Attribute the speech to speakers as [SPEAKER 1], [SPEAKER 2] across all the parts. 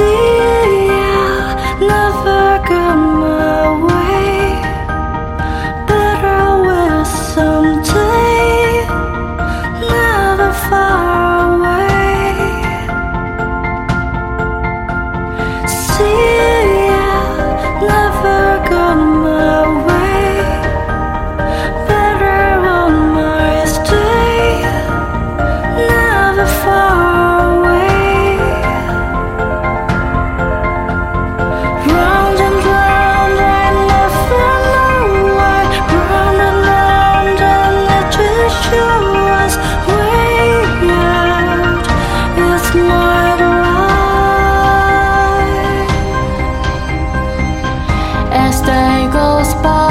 [SPEAKER 1] see. You know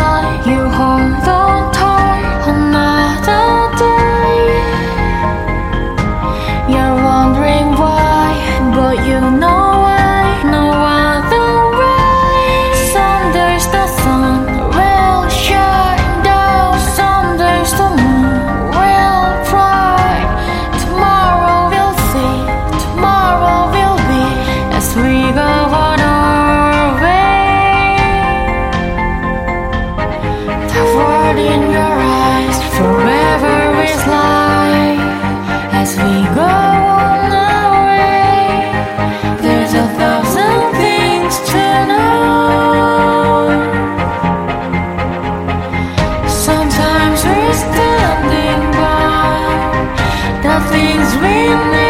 [SPEAKER 1] things we need.